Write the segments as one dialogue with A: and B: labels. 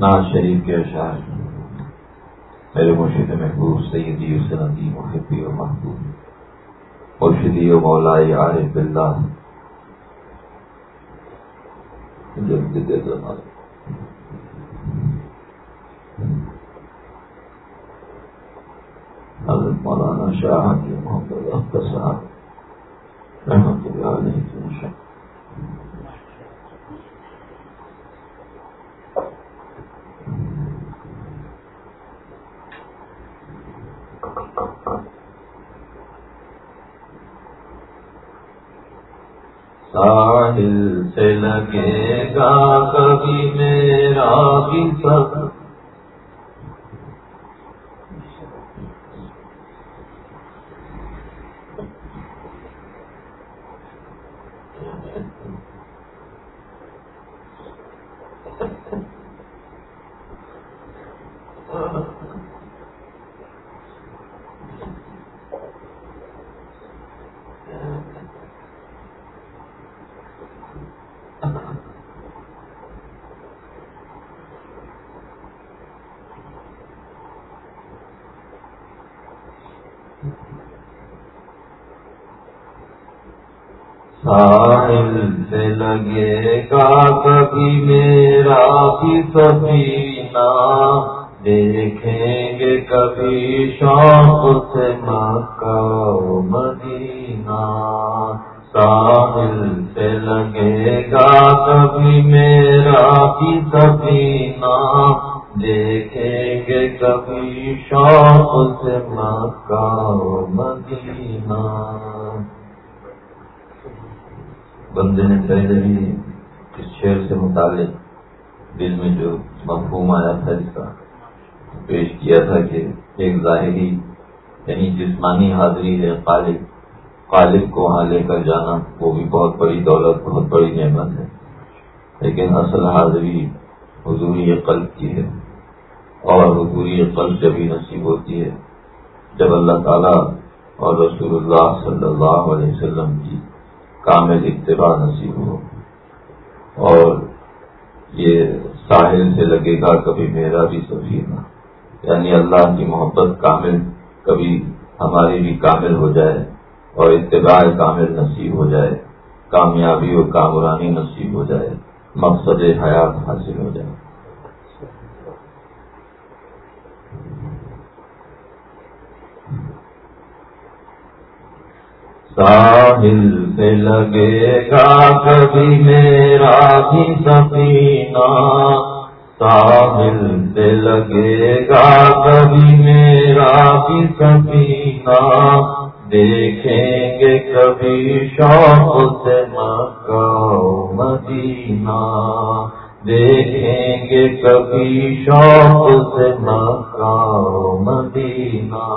A: ناز شریف کے اشعار میرے مرشد محبوب سیدی و سندی محبی و محبوب مرشدی و مولائی عارف اللہ حضرت مولانا شاہ کی محمد صاحب رحمت اللہ علیہ کی ساحل سے لگے گا کبھی میرا بھی سب ساحل سے لگے گا کبھی میرا بھی دیکھیں گے کبھی شوق سے مکہ مدینہ۔ ساحل سے لگے گا کبھی میرا بھی سبینا۔ دیکھیں گے کبھی شوق سے مکہ مدینہ۔ بندے نے پہلے بھی اس شعر سے متعلق دل میں جو مفہوم آیا تھا اس کا پیش کیا تھا کہ ایک ظاہری یعنی جسمانی حاضری ہے قالب قالب کو وہاں لے کر جانا، وہ بھی بہت بڑی دولت، بہت بڑی نعمت ہے۔ لیکن اصل حاضری حضوری قلب کی ہے۔ اور حضوری قلب جبھی نصیب ہوتی ہے، جب اللہ تعالیٰ اور رسول اللہ صلی اللہ علیہ وسلم کی کامل اتباع نصیب ہو۔ اور یہ ساحل سے لگے گا کبھی میرا بھی سفینہ یعنی اللہ کی محبت کامل کبھی ہماری بھی کامل ہو جائے اور اتباع کامل نصیب ہو جائے، کامیابی اور کامرانی نصیب ہو جائے، مقصد حیات حاصل ہو جائے۔ ساحل سے لگے گا کبھی میرا بھی سفینہ۔ ساحل سے لگے گا کبھی میرا بھی سفینہ۔ دیکھیں گے کبھی شوق سے مکہ مدینہ۔ دیکھیں گے کبھی شوق سے مکہ مدینہ۔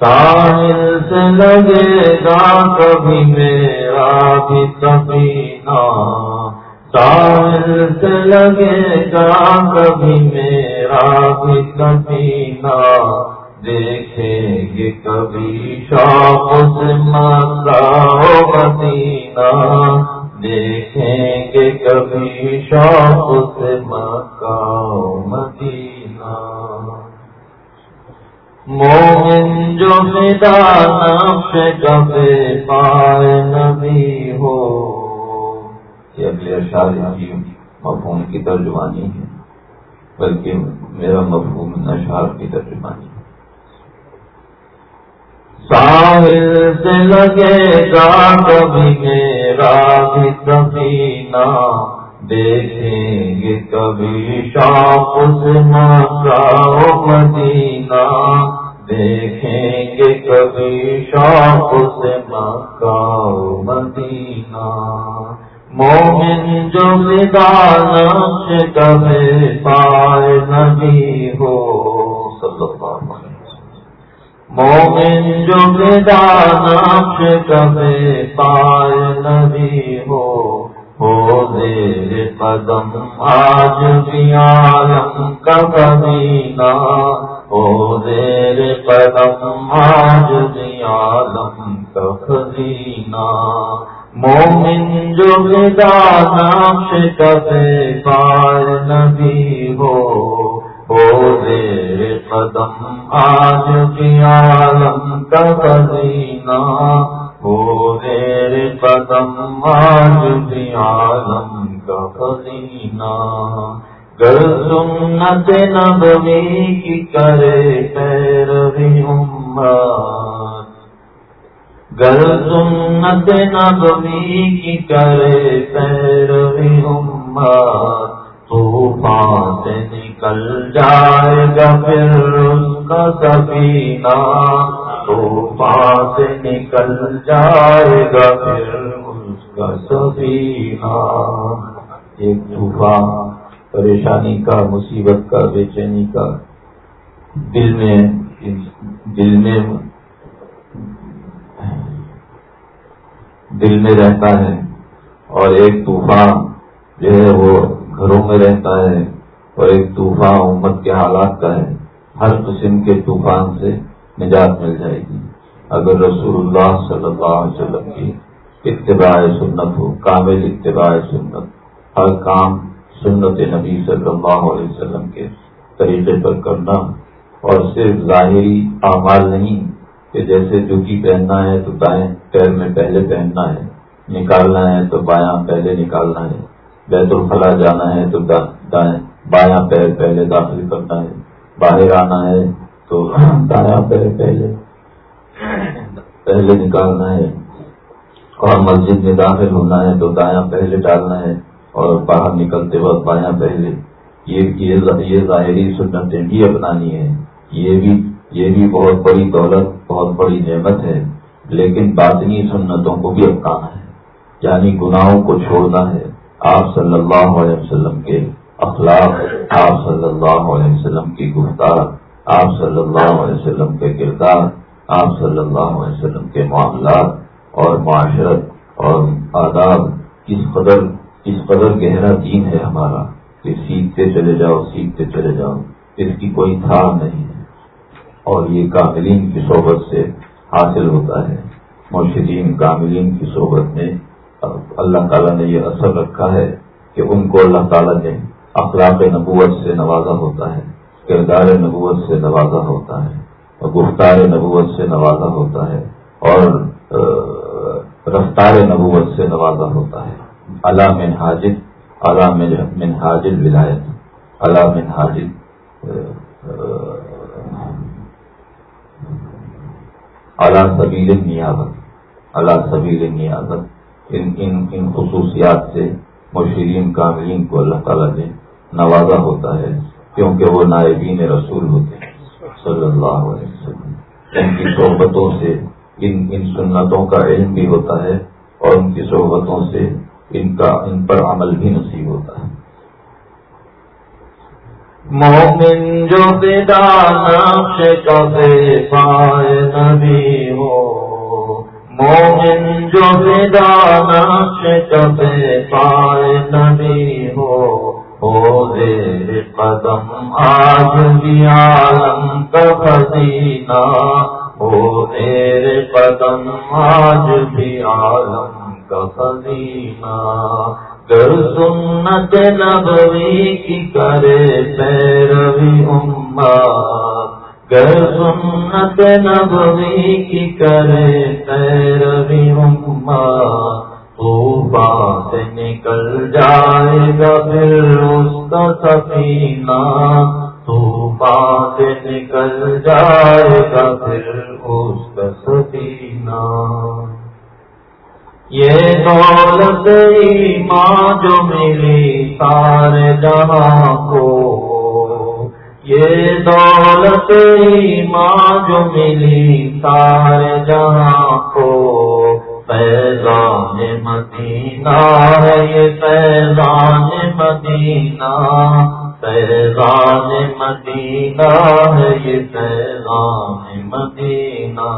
A: ساحل سے لگے گا کبھی میرا بھی سفینہ۔ ساحل سے لگے گا کبھی میرا بھی سفینہ۔ دیکھیں گے کبھی شوق سے مکہ مدینہ۔ دیکھیں گے کبھی شوق سے مکہ مدینہ۔ مومن جو فدا نفس کبے پائے نبی ہو۔ یہ اگلے اشار کی مفہوم کی ترجمانی ہے، بلکہ میرا مفہوم نشار کی ترجمانی ہے۔ ساحل سے لگے گا کبھی میرا بھی سفینہ، دیکھیں گے کبھی شاپ سے مکہ مدینہ۔ دیکھیں گے کبھی شاپ سے مکہ مدینہ۔ مومن جو نقش کبھی پائے نبی ہو۔ صلی اللہ علیہ مومن جو نقش کبھی پائے نبی ہو۔ ہو دیر قدم آج بھی عالم کا کبینہ ہو دیر قدم آج بھی عالم کا مومن جو نقش کبے پار نبی ہو زیر قدم آج بھی عالم کا خزینہ ہو زیر قدم آج بھی عالم کا خزینہ گر سنت نبوی کی کرے پیروی امت۔ گر سنت نبوی کی کرے پیروی امت۔ طوفان سے نکل جائے گا پھر اس کا سفینہ۔ طوفان سے نکل جائے گا پھر اس کا سفینہ۔ ایک طوفان پریشانی کا، مصیبت کا، بے چینی کا، دل میں دل میں دل میں رہتا ہے اور ایک طوفان جو ہے وہ گھروں میں رہتا ہے اور ایک طوفان امت کے حالات کا ہے۔ ہر قسم کے طوفان سے نجات مل جائے گی۔ اگر رسول اللہ صلی اللہ علیہ وسلم کی اتباع سنت ہو، کامل اتباع سنت، ہر کام سنت نبی صلی اللہ علیہ وسلم کے طریقے پر کرنا اور صرف ظاہری اعمال نہیں کہ جیسے جوتی پہننا ہے تو دائیں پیر میں پہلے پہننا ہے، نکالنا ہے تو بایاں پہلے نکالنا ہے، بیت الخلا جانا ہے تو دائیں بایاں پیر پہلے داخل کرنا ہے، باہر آنا ہے تو دایاں پیر پہلے پہلے نکالنا ہے اور مسجد میں داخل ہونا ہے تو دایاں پہلے ڈالنا ہے۔ اور باہر نکلتے وقت بایاں پہلے یہ ظاہری سنتیں بھی اپنانی ہے یہ بھی یہ بھی بہت بڑی دولت، بہت بڑی نعمت ہے، لیکن باطنی سنتوں کو بھی اپنانا ہے۔ یعنی گناہوں کو چھوڑنا ہے۔ آپ صلی اللہ علیہ وسلم کے اخلاق، آپ صلی اللہ علیہ وسلم کی گفتار، آپ صلی اللہ علیہ وسلم کے کردار، آپ صلی اللہ علیہ وسلم کے معاملات اور معاشرت اور آداب کس قدر کس قدر گہرا دین ہے ہمارا، کہ سیکھتے چلے جاؤ، سیکھتے چلے جاؤ، اس کی کوئی تھا نہیں ہے۔ اور یہ کاملین کی صحبت سے حاصل ہوتا ہے۔ مرشدین کاملین کی صحبت میں اللہ تعالیٰ نے یہ اثر رکھا ہے کہ ان کو اللہ تعالیٰ نے اخلاق نبوت سے نوازا ہوتا ہے، کردار نبوت سے نوازا ہوتا ہے، اور گفتار نبوت سے نوازا ہوتا ہے، اور رفتار نبوت سے نوازا ہوتا ہے۔ علام حاجد علام من حاجد ولایت. علام حاجد اللہ سبیل نیازت اللہ سبیل نیازت ان ان ان خصوصیات سے مشرین کاملین کو اللہ تعالیٰ نے نوازا ہوتا ہے، کیونکہ وہ نائبین رسول ہوتے ہیں۔ صلی اللہ علیہ وسلم۔ ان کی صحبتوں سے، ان ان سنتوں کا علم بھی ہوتا ہے اور ان کی صحبتوں سے ان کا، ان پر عمل بھی نصیب ہوتا ہے۔ مومن جو پیدا نقش کبے پائے نبی ہو، مومن جو پیدا نقش کبے پائے نبی ہو ہو دے قدم آج بھی عالم کا خزینہ ہو دیر قدم آج بھی عالم کا خزینہ گر سنت نبوی کی کرے پیروی اما گر سنت نبوی کی کرے پیروی اما تو بات نکل جائے گا پھر اس کا سفینہ، تو بات نکل جائے گا پھر اس کا سفینہ۔ یہ دولت ماں جو ملی سارے جہاں کو۔ یہ دولت ماں جو ملی سارے جہاں کو۔ پیزان مدینہ ہے یہ پیزان مدینہ۔ پیزان مدینہ ہے یہ پیزان مدینہ۔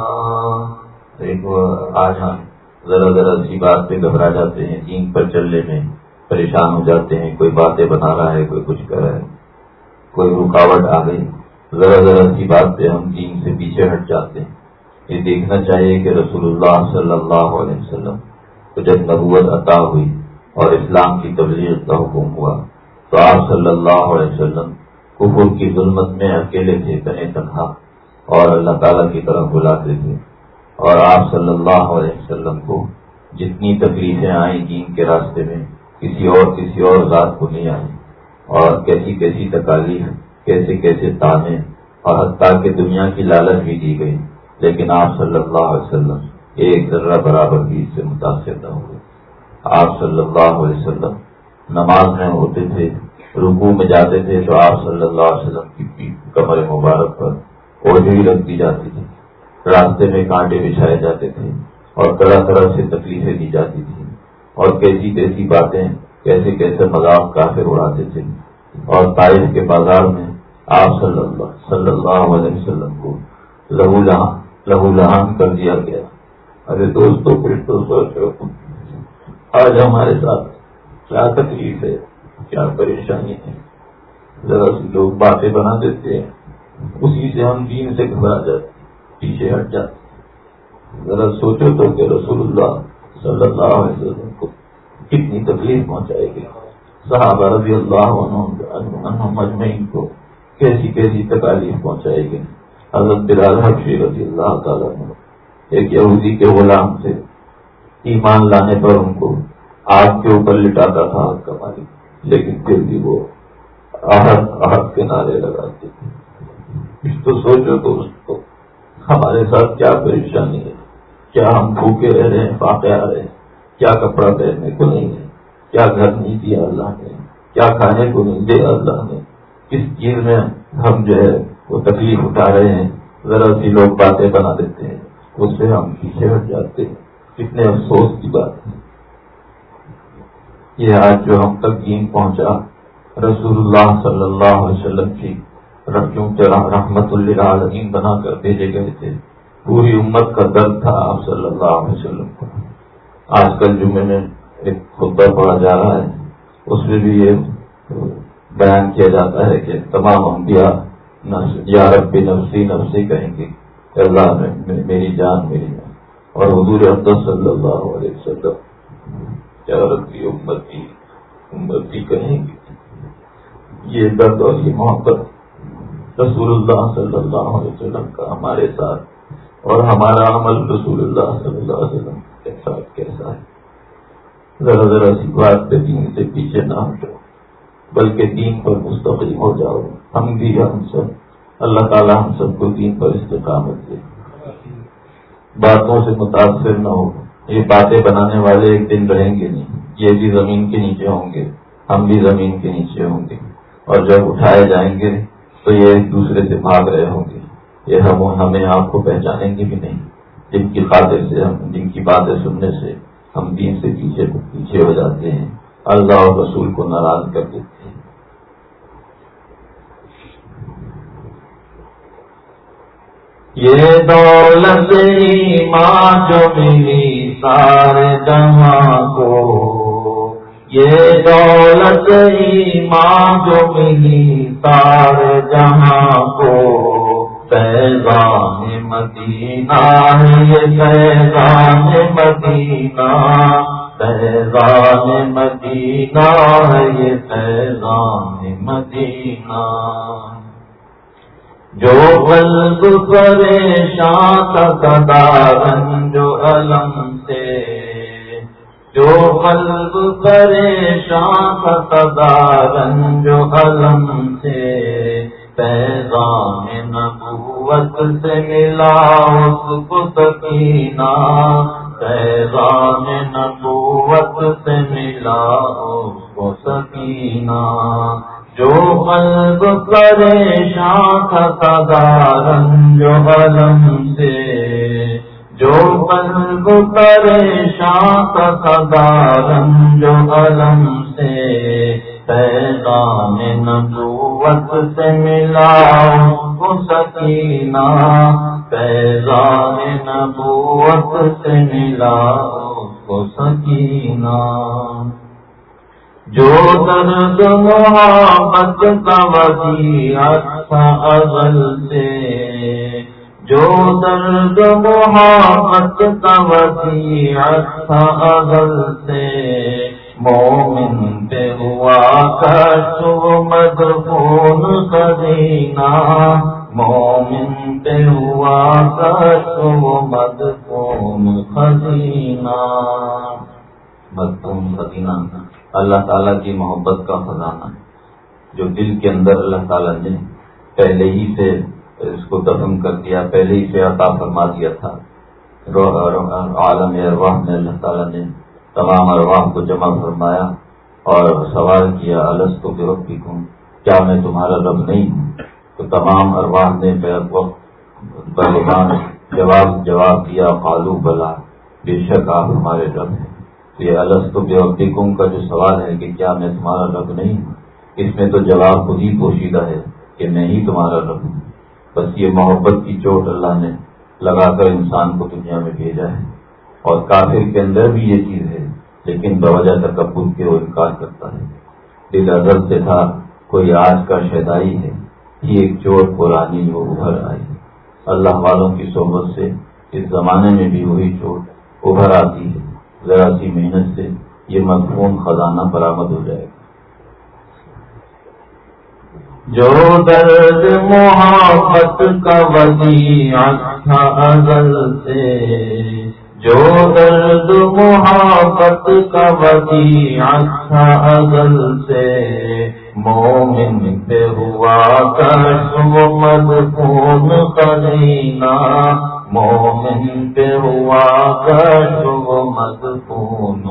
A: دیکھو آج ہم ذرا ذرا سی بات پہ گھبرا جاتے ہیں دین پر چلنے میں پریشان ہو جاتے ہیں، کوئی باتیں بنا رہا ہے، کوئی کچھ کر رہا ہے، کوئی رکاوٹ آ گئی۔ ذرا ذرا سی بات پہ ہم دین سے پیچھے ہٹ جاتے ہیں۔ یہ دیکھنا چاہیے کہ رسول اللہ صلی اللہ علیہ وسلم تو جب نبوت عطا ہوئی اور اسلام کی تبلیغ کا حکم ہوا، تو آپ صلی اللہ علیہ وسلم کفر کی ظلمت میں اکیلے تھے تنے تنہا، اور اللہ تعالیٰ کی طرف بلاتے تھے۔ اور آپ صلی اللہ علیہ وسلم کو جتنی تکلیفیں آئیں گی ان کے راستے میں، کسی اور کسی اور ذات کو نہیں آئی اور کیسی کیسی تکالیف، کیسے کیسے تانے اور حتیٰ کہ دنیا کی لالچ بھی دی گئی۔ لیکن آپ صلی اللہ علیہ وسلم ایک ذرہ برابر بھی اس سے متاثر نہ ہوئے۔ آپ صلی اللہ علیہ وسلم نماز میں ہوتے تھے رکو میں جاتے تھے تو آپ صلی اللہ علیہ وسلم کی کمر مبارک پر اوڑھی رکھ دی جاتی تھی راستے میں کانٹے بچھائے جاتے تھے اور طرح طرح سے تکلیفیں دی جاتی تھی اور کیسی کیسی باتیں کیسے کیسے مذاق کافی اڑاتے تھے اور تاریخ کے بازار میں آپ صلی اللہ صلی اللہ علیہ وسلم کو لہو لہاں لہو لہان کر دیا گیا۔ ارے دوستوں پھر تو سوچو آج ہمارے ساتھ کیا تکلیف ہے؟ کیا پریشانی ہے؟ ذرا سی لوگ باتیں بنا دیتے ہیں۔ اسی سے ہم دین سے گھبرا جاتے پیچھے ہٹ جاتے ذرا سوچو تو کہ رسول اللہ صلی اللہ علیہ وسلم کو کتنی تکلیف پہنچائے گی۔ صحابہ رضی اللہ عنہ مجمعین کو کیسی کیسی تکالیف پہنچائے گی۔ حضرت بلال حفیظ رضی اللہ تعالیٰ ایک یہودی کے غلام سے ایمان لانے پر ان کو آگ کے اوپر لٹاتا تھا، آگ کا مالک۔ لیکن پھر بھی وہ آہت آہت کے نعرے لگاتے تھے۔ تو سوچو تو اس ہمارے ساتھ کیا پریشانی ہے؟ کیا ہم بھوکے رہ رہے ہیں پاپے آ رہے ہیں؟ کیا کپڑا پہننے کو نہیں ہے؟ کیا گھر نہیں دیا اللہ نے؟ کیا کھانے کو نہیں دیا اللہ نے؟ کس چیز میں ہم جو ہے وہ تکلیف اٹھا رہے ہیں؟ ذرا سی لوگ باتیں بنا دیتے ہیں، اس سے ہم پیچھے ہٹ جاتے ہیں۔ کتنے افسوس کی بات ہے۔ یہ آج جو ہم تک دین پہنچا، رسول اللہ صلی اللہ علیہ وسلم کی رحمت اللہ علیہ بنا کر بھیجے گئے تھے۔ پوری امت کا درد تھا آپ صلی اللہ علیہ وسلم کو۔ آج کل جو میں نے ایک خطبہ پڑھا جا رہا ہے، اس میں بھی یہ بیان کیا جاتا ہے کہ تمام انبیاء یا رب نفسی نفسی کہیں گے اللہ میری جان میری جان۔ اور حضور احمد صلی اللہ علیہ وسلم کیا ربی امتی امتی کہیں گے۔ یہ درد اور یہ محبت رسول اللہ صلی اللہ علیہ وسلم کا ہمارے ساتھ اور ہمارا عمل رسول اللہ صلی اللہ علیہ وسلم کے ساتھ کیسا ہے؟ ذرا ذرا سی بات پہ دین سے پیچھے نہ ہٹو، بلکہ دین پر مستقل ہو جاؤ۔ ہم بھی ہم سب، اللہ تعالیٰ ہم سب کو دین پر استقامت دے۔ باتوں سے متاثر نہ ہو۔ یہ باتیں بنانے والے ایک دن رہیں گے نہیں۔ یہ بھی زمین کے نیچے ہوں گے۔ ہم بھی زمین کے نیچے ہوں گے۔ اور جب اٹھائے جائیں گے تو یہ ایک دوسرے سے بھاگ رہے ہوں گے۔ یہ ہم ہمیں آپ کو پہچانیں گے بھی نہیں۔ جن کی خاطر سے ہم، جن کی باتیں سننے سے ہم دین سے پیچھے پیچھے ہو جاتے ہیں۔ اللہ اور رسول کو ناراض کر دیتے ہیں۔ یہ دولت ماں جو ملی سارے جہاں کو یہ دولت ماں جو ملی سارے جہاں کو پیغام مدینہ ہے، یہ پیغام مدینہ پیغام مدینہ ہے، یہ پیغام مدینہ۔ جو قلب پریشان کا سدا رنجو علم سے جو قلب پریشان کا سدا رنجو علم سے پیغام نبوت سے ملا اس کو سکینہ پیغام نبوت سے ملا اس کو سکینہ جو قلب پریشان تھا سدارن جو علم سے جو قلب پریشان تھا سدارن جو علم سے پیغام نبوت سے ملا کو سکینہ پیغام نبوت سے ملا کو سکینہ۔ جو درد محبت کا وسیع اچھا اغل سے جو درد محبت کا وسیعت تھا اغل سے مومن پہ ہوا کا مدفون خزینہ مومن پہ ہوا کا مدفون خزینہ مدفون خزینہ اللہ تعالیٰ کی محبت کا خزانہ جو دل کے اندر اللہ تعالیٰ نے پہلے ہی سے اس کو دفن کر دیا، پہلے ہی سے عطا فرما دیا تھا۔ عالم ارواح میں اللہ تعالیٰ نے تمام ارواح کو جمع فرمایا اور سوال کیا الس کو بے وقت کیا میں تمہارا رب نہیں ہوں؟ تو تمام ارواح نے بلان جواب جواب دیا، قالو بلا، بے شک آپ ہمارے رب ہیں۔ تو یہ الس تو بے کا جو سوال ہے کہ کیا میں تمہارا رب نہیں ہوں؟ اس میں تو جواب خود ہی پوشیدہ ہے کہ میں ہی تمہارا رب ہوں۔ بس یہ محبت کی چوٹ اللہ نے لگا کر انسان کو دنیا میں بھیجا ہے۔ اور کافر کے اندر بھی یہ چیز ہے، لیکن بوجہ تکبر کے وہ انکار کرتا ہے۔ دل ازل سے تھا، کوئی آج کا شیدائی ہے۔ یہ ایک چوٹ پرانی وہ ابھر آئی۔ اللہ والوں کی صحبت سے اس زمانے میں بھی وہی چوٹ ابھر آتی ہے۔ ذرا سی محنت سے یہ مضمون خزانہ برآمد ہو جائے گا۔ جو درد محبت کا تھا ازل سے، جو درد محبت کا تھا ازل سے، مومن پہ ہوا کر مد خون کرینا مومن پہ ہوا کر مد خون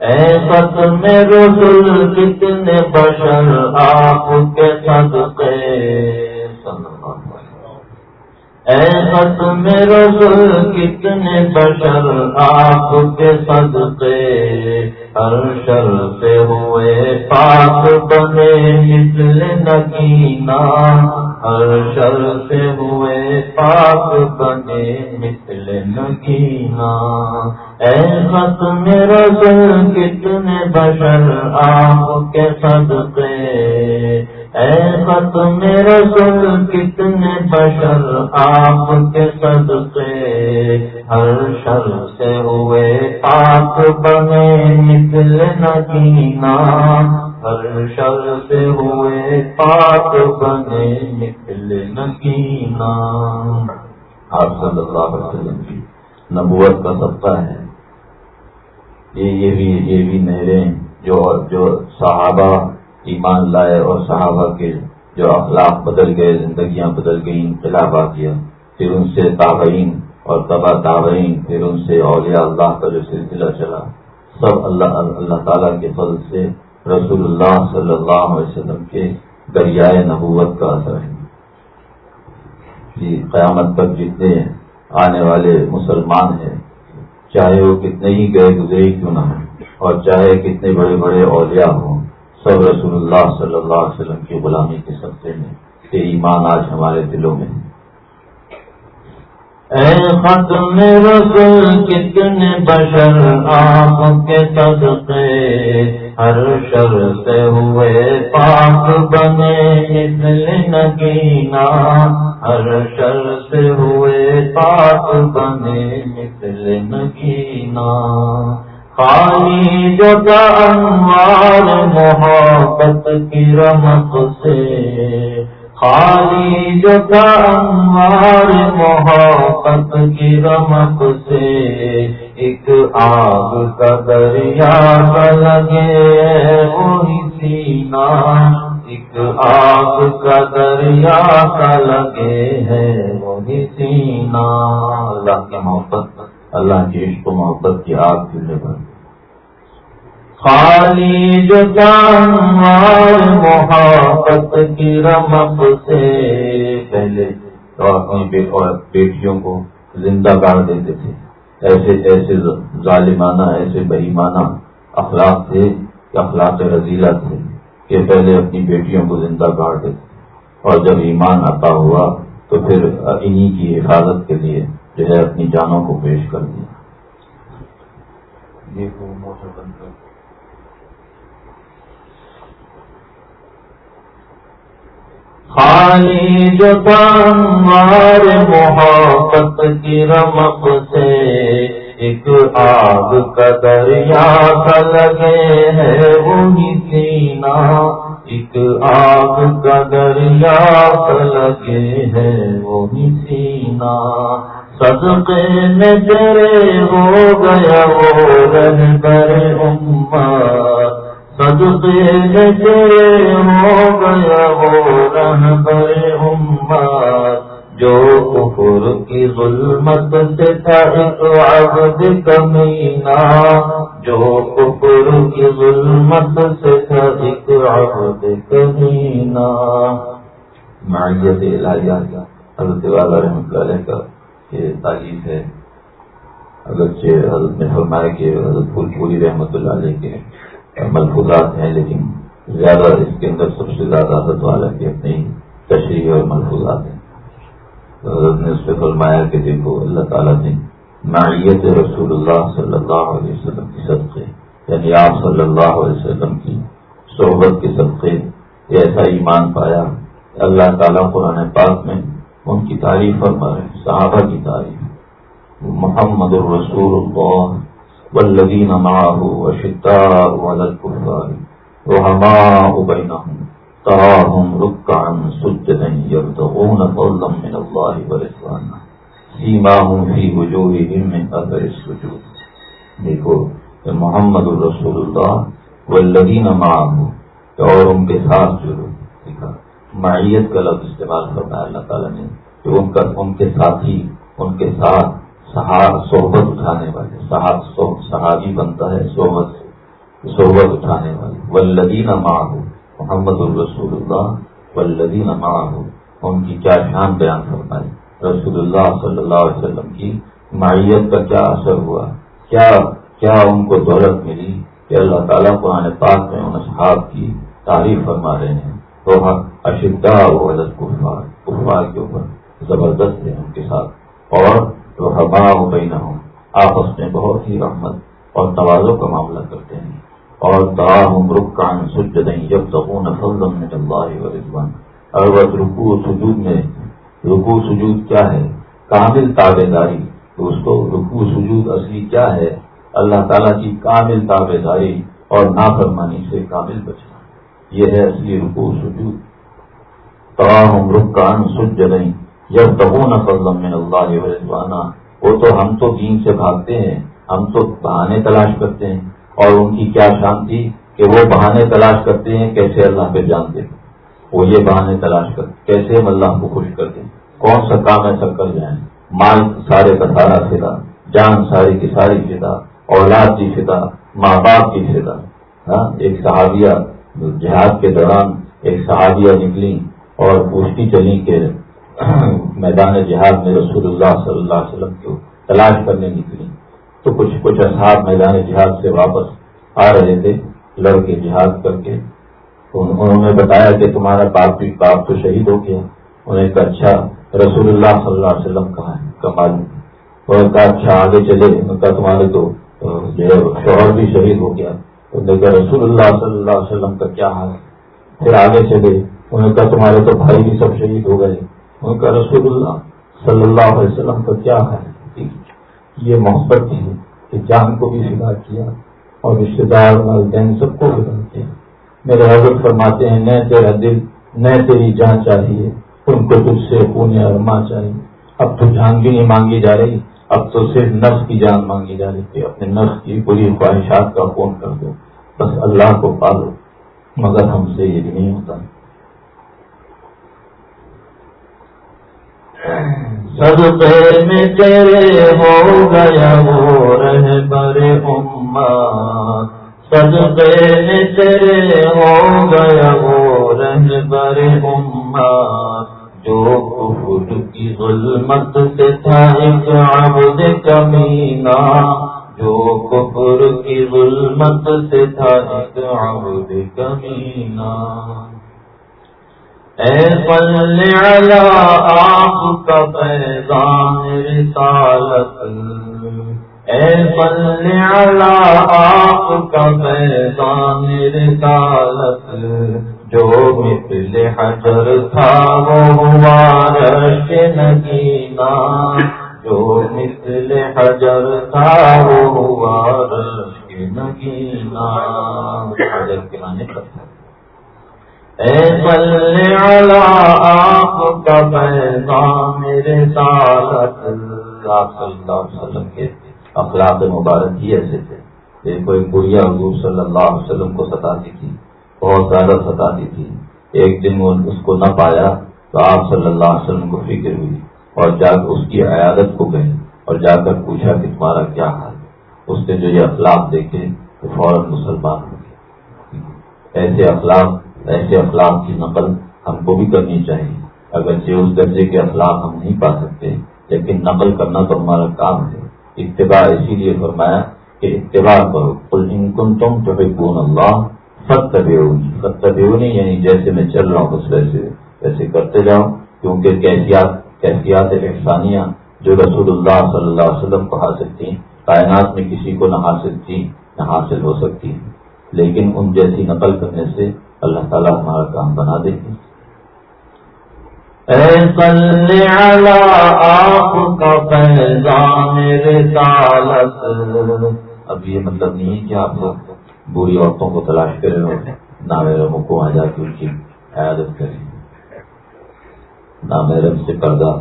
A: کرینا اے ختم رسول، کتنے بشر آپ کے صدقے اے ختم رسول، کتنے بشر آپ کے صدقے ہر شر سے ہوئے پاک بنے، مثل نگینا ہر شر سے ہوئے پاک بنے، مثل نگینا اے ختم رسول کتنے بشر آپ کے صدقے۔ اے ختم رسول کتنے بشر آپ کے صدقے۔ ہر شر سے ہوئے پاک بنے مثل نگینا ہر شر سے ہوئے پاک بنے مثل نگینا آپ صلی اللہ علیہ وسلم کی نبوت کا سبقہ ہے۔ یہ یہ بھی یہ بھی نہریں جو جو صحابہ ایمان لائے اور صحابہ کے جو اخلاق بدل گئے، زندگیاں بدل گئی انقلاب آ گیا۔ پھر ان سے تابعین اور تبا تابعین، پھر ان سے اولیاء اللہ کا جو سلسلہ چلا۔ سب اللہ اللہ تعالیٰ کے فضل سے رسول اللہ صلی اللہ علیہ وسلم کے دریائے نبوت کا اثر ہے۔ جی قیامت تک جتنے آنے والے مسلمان ہیں چاہے وہ کتنے ہی گئے گزرے کیوں نہ ہوں، اور چاہے کتنے بڑے بڑے اولیاء ہوں، سب رسول اللہ صلی اللہ علیہ وسلم کی غلامی کے سبتے میں، کہ ایمان آج ہمارے دلوں میں اے ختم رسول، کتنے بشر آپ کے صدقے ہر شر سے ہوئے پاک بنے مثل نگینا ہر شر سے ہوئے پاک بنے مثل نگینا خالی جگہ انوار محبت کی رمت سے خالی جو انوار محبت کی رمت سے، ایک آگ کا دریا کا لگے، وہی سینا ایک آگ کا دریا کا لگے ہے، وہی سینا۔ اللہ کی محبت، اللہ کی عشق و محبت کی آگ کی جگہ۔ خالی جو جانوار محبت کی رمق سے پہلے بیٹیوں کو زندہ کر دیتے تھے۔ ایسے ایسے ظالمانہ، ایسے بہیمانہ اخلاق تھے اخلاق رضیلہ تھے کہ پہلے اپنی بیٹیوں کو زندہ کاٹ دیتے اور جب ایمان آتا ہوا تو پھر انہی کی حفاظت کے لیے جو ہے اپنی جانوں کو پیش کر دیا۔ خالی جو تمہار محبت کی رمق سے ایک آگ کا دریا کا لگے ہے وہی سینا ایک آگ کا دریا کا لگے ہے وہی سینا صدقے میں تیرے ہو گیا وہ رہ کر امت صدقے میں ہو گیا وہ رہ امت جو کفر کی ظلمت سے تھا ایک عبد کمینہ جو کفر کی ظلمت سے تھا ایک عبد کمینہ معیت الہیہ حضرت والا رحمت اللہ کا یہ تعریف ہے اگرچہ حضرت نے فرمایا کہ حضرت پور پوری رحمت اللہ علیہ کے ملفوظات ہیں، لیکن زیادہ اس کے اندر سب سے زیادہ حضرت والا کی اپنی تشریح اور ملفوظات ہیں۔ حضرت نے اس پہ فرمایا کہ دیکھو، اللہ تعالیٰ نے معیت رسول اللہ صلی اللہ علیہ وسلم کی صدقے یعنی آپ صلی اللہ علیہ وسلم کی صحبت کے صدقے ایسا ایمان پایا۔ اللہ تعالیٰ قرآن پاک میں ان کی تعریف فرما رہے صحابہ کی تعریف۔ محمد الرسول اللہ۔ والذین معه وشتاء على الكفار رحماء بينهم تراهم ركعا سجدا يبتغون فضلا من الله ورضوانا سيماهم في وجوههم من اثر السجود۔ دیکھو محمد الرسول اللہ، والذین معه، اور ان کے ساتھ جو دیکھا معیت کا لفظ استعمال کرنا اللہ تعالیٰ نے کہ ان کا، ان کے ساتھی، ان کے ساتھ صحبت اٹھانے والے۔ صحابی بنتا ہے، صحبت صحبت اٹھانے والے۔ ولدین معاہو محمد الرسول اللہ ولدین معاہو ان کی کیا شان بیان کرتا ہے رسول اللہ صلی اللہ علیہ وسلم کی معیت کا کیا اثر ہوا؟ کیا کیا ان کو دولت ملی کہ اللہ تعالیٰ قرآن پاک میں ان اصحاب کی تعریف فرما رہے ہیں؟ تو اشدا عدد کفار کفار کے اوپر زبردست ہے ان کے ساتھ۔ اور تو ہبا ہو گئی نہ ہو آپس میں بہت ہی رحمت اور توازوں کا معاملہ کرتے ہیں۔ اور تاہم رکان سج جب تک فضل میں اللہ رضوان۔ البت رکو سجود میں رکو سجود کیا ہے؟ کامل تابے داری۔ دوستو رکو سجود اصلی کیا ہے؟ اللہ تعالیٰ کی کامل تابے داری اور نافرمانی سے کامل بچنا۔ یہ ہے اصلی رکو سجود۔ تاہم رکان سج جب تبو نہ فضل میں اللہ رضوانہ وہ تو ہم تو دین سے بھاگتے ہیں، ہم تو بہانے تلاش کرتے ہیں۔ اور ان کی کیا شان تھی کہ وہ بہانے تلاش کرتے ہیں، کیسے اللہ پہ جانتے ہیں وہ یہ بہانے تلاش کرتے کیسے ہم اللہ کو خوش کرتے ہیں۔ کون سا کام ایسا کر جائیں۔ مال سارے کا سارا فدا، جان ساری کی ساری فدا، اولاد کی فدا، ماں باپ کی فدا۔ ہاں ایک صحابیہ جہاد کے دوران ایک صحابیہ نکلی اور پوچھتی چلی کہ میدان جہاد میں رسول اللہ صلی اللہ علیہ وسلم کو تلاش کرنے نکلی۔ تو کچھ کچھ اصحاب میدان جہاد سے واپس آ رہے تھے، لڑکے جہاد کر کے۔ انہوں نے بتایا کہ تمہارا باپ بھی باپ تو شہید ہو گیا۔ انہیں کہا اچھا رسول اللہ صلی اللہ علیہ وسلم کہاں ہے کمال انہوں نے کہا اچھا آگے چلے۔ ان کا تمہارے تو شوہر بھی شہید ہو گیا۔ انہوں نے کہا، رسول اللہ صلی اللہ علیہ وسلم کا کیا حال ہے؟ پھر آگے چلے۔ انہوں نے کہا، تمہارے تو بھائی بھی سب شہید ہو گئے۔ ان کا رسول اللہ صلی اللہ علیہ وسلم کا کیا ہے؟ یہ محبت تھی کہ جان کو بھی فدا کیا اور رشتے دار والدین سب کو فدا کیا۔ میرے حضرت فرماتے ہیں، نئے تیرا دل، نئے تیری جان چاہیے، ان کو تجھ سے پونے اور ماں چاہیے۔ اب تو جان بھی نہیں مانگی جا رہی، اب تو صرف نفس کی جان مانگی جا رہی تھی اپنے نفس کی بری خواہشات کا فون کر دو۔ بس اللہ کو پالو، مگر ہم سے یہ نہیں ہوتا۔ صدقے میں تیرے ہو گیا وہ رہ بر امت۔ صدقے میں تیرے ہو گیا وہ رہ بر امت۔ جو کفر کی ظلمت سے تھا ایک عبد کمینہ۔ جو کفر کی ظلمت سے تھا ایک عبد کمینہ۔ اے پل آپ کا پیغام رسالت۔ اے پل آپ کا پیغام رسالت۔ جو مثل حجر تھا وہ رش نگینا جو مثل حجر تھا وہ رش نگینا حجر کے معنی کرتا اے صلی علی آپ کا پیغام میرے سالت آپ صلی اللہ علیہ وسلم کے اخلاق مبارک ہی ایسے تھے۔ کوئی گڑیا حضور صلی اللہ علیہ وسلم کو ستاتی تھی، بہت زیادہ ستاتی تھی۔ ایک دن وہ اس کو نہ پایا تو آپ صلی اللہ علیہ وسلم کو فکر ہوئی اور جا اس کی عیادت کو گئے اور جا کر پوچھا کہ تمہارا کیا حال اس نے جو یہ اخلاق دیکھے تو فوراً مسلمان ہو گئے۔ ایسے اخلاق ایسے اخلاق کی نقل ہم کو بھی کرنی چاہیے۔ اگرچہ اس درجے کے اخلاق ہم نہیں پا سکتے، لیکن نقل کرنا تو ہمارا کام ہے۔ اتباع اسی لیے فرمایا کہ اتباع کرو۔ کل ان کن تم جو اللہ ست ستبیونی یعنی جیسے میں چل رہا ہوں، بس ویسے ویسے کرتے جاؤں کیونکہ کیفیات کیفیات احسانیاں جو رسول اللہ صلی اللہ علیہ وسلم کو حاصل تھیں، کائنات میں کسی کو نہ حاصل تھی، نہ حاصل ہو سکتی۔ لیکن ان جیسی نقل کرنے سے اللہ تعالیٰ ہمارا کام بنا دے گی اب یہ مطلب نہیں ہے کہ آپ لوگ بری عورتوں کو تلاش کرے نہ میرے کو آ جا کے ان کی عیادت کریں۔ نہ میرم سے پردہ،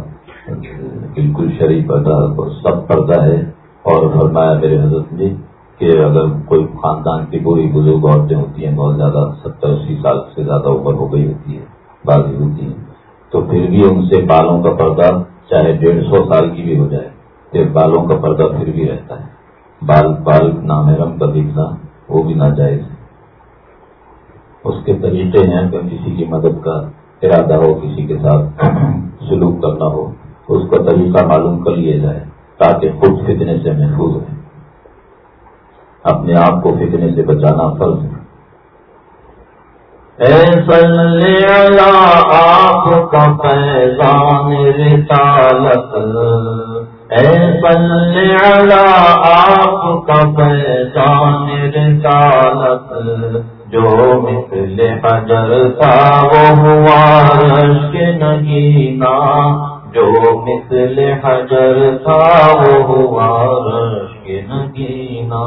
A: بالکل شریف پردہ سب پردہ ہے اور فرمایا میرے حضرت جی کہ اگر کوئی خاندان کی بری بزرگ عورتیں ہوتی ہیں، بہت زیادہ ستر اسی سال سے زیادہ عمر ہو گئی ہوتی ہے بازی ہوتی ہے تو پھر بھی ان سے بالوں کا پردہ چاہے ڈیڑھ سو سال کی بھی ہو جائے پھر بالوں کا پردہ پھر بھی رہتا ہے۔ بال بال نامرم کا دیکھنا وہ بھی ناجائز ہے۔ اس کے طریقے ہیں کہ کسی کی مدد کا ارادہ ہو، کسی کے ساتھ سلوک کرنا ہو اس کا طریقہ معلوم کر لیا جائے، تاکہ خود فتنے سے محفوظ رہے۔ اپنے آپ کو فتنے سے بچانا فرض ہے۔ آپ کا پیغام رسالت۔ اے صلی آپ کا پیغام رسالت۔ جو مثل حجر تھا، وہ ہوا رشک نگینا جو مثل حجر تھا، وہ ہوا رشک نگینا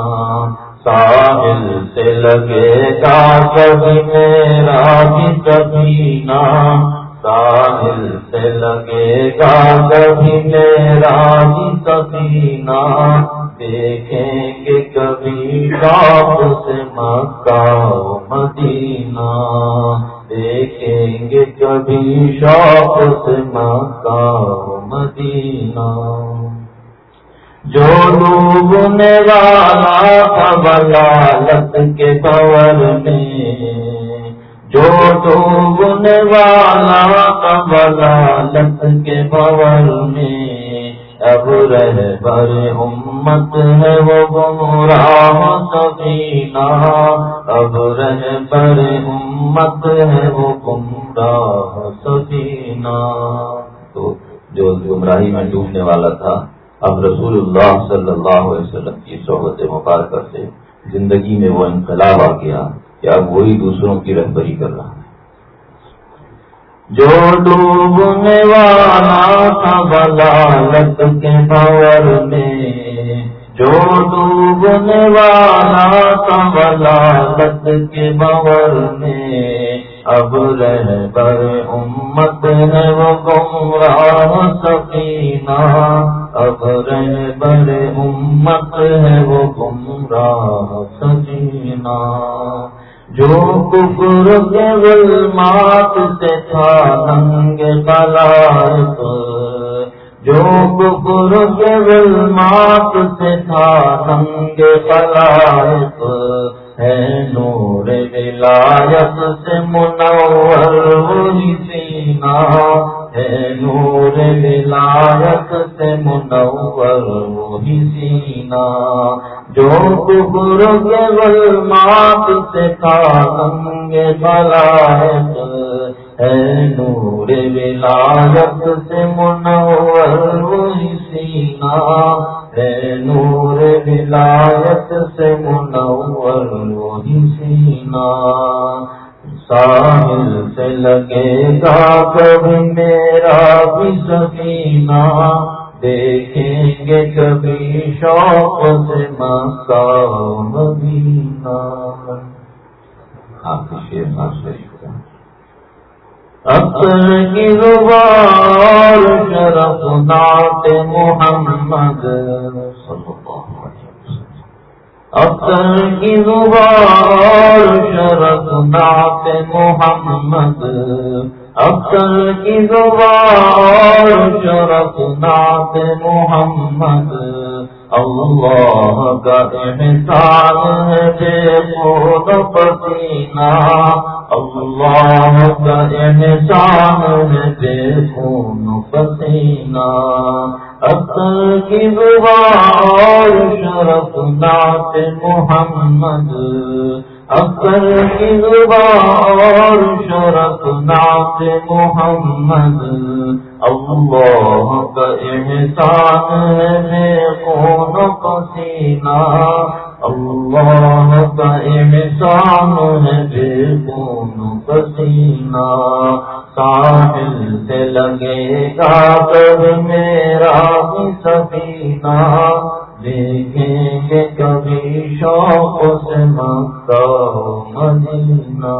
A: ساحل سے لگے گا کبھی میرا بھی کبھی ساحل سے لگے گا کبھی میرا بھی سفینہ۔ دیکھیں گے کبھی شاپ سے مکہ مدینہ۔ دیکھیں گے کبھی شاپ سے مکہ مدینہ۔ جو ڈوبنے والا تھا بلالت کے دور میں، جو ڈوبنے والا کبلالت کے بول میں، اب رہ بر امت ہے وہ گمراہ سبینا اب رہ بر امت ہے وہ گمراہ سبینا تو جو گمراہی میں ڈوبنے والا تھا اب رسول اللہ صلی اللہ علیہ وسلم کی صحبت مبارکہ سے زندگی میں وہ انقلاب آ گیا کہ اب وہی دوسروں کی رہبری کر رہا ہے۔ جو ڈوبنے والا تھا بلالت کے باور میں، جو ڈوبنے والا تھا بلالت کے باور میں، اب رہ بر امت ہے وہ گمراہ سکینہ اب رہ بر امت ہے وہ گمراہ سکینہ جو کفر کے ظلمات سے تھا ننگ بلائق جو کفر کے ظلمات سے تھا ننگ بلائق ہے نور ولایت سے منور وہی سینا۔ ہے نور ولایت سے منور وہی سینا جو کبر کے ظلمات سے کانگ بلایت ہے نور ولایت سے منور وہی سینا ہے نور ولایت سے منور وہی سینا ساحل سے لگے گا کبھی میرا بھی سکینہ دیکھیں گے کبھی شوق سے مکہ مدینہ۔ آپ کی شیر اکثر کی زبار شرف نات محمد۔ صلی اللہ اکثر کی زبار شرف نات محمد۔ اکثر کی زبار شرف نات محمد۔ اللہ کا احسان ہے بے خود پسینہ۔ اللہ کا احسان ہے بے خون پسینہ۔ کی زبار شرف نات محمد اکر کی اور شرف نات محمد۔ اللہ کا احسان ہے کون پسینہ۔ اللہ کا احسان ہے کون پسینہ، ساحل سے لگے گا کب میرا بھی سفینہ، دیکھیں گے کبھی شوق سے مکہ مدینہ۔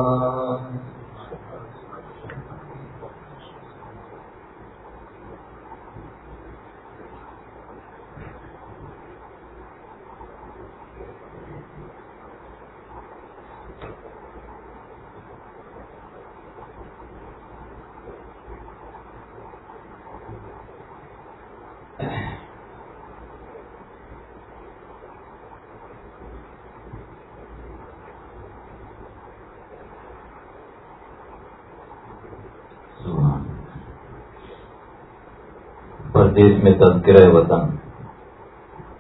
A: پردیش میں تذکرہ وطن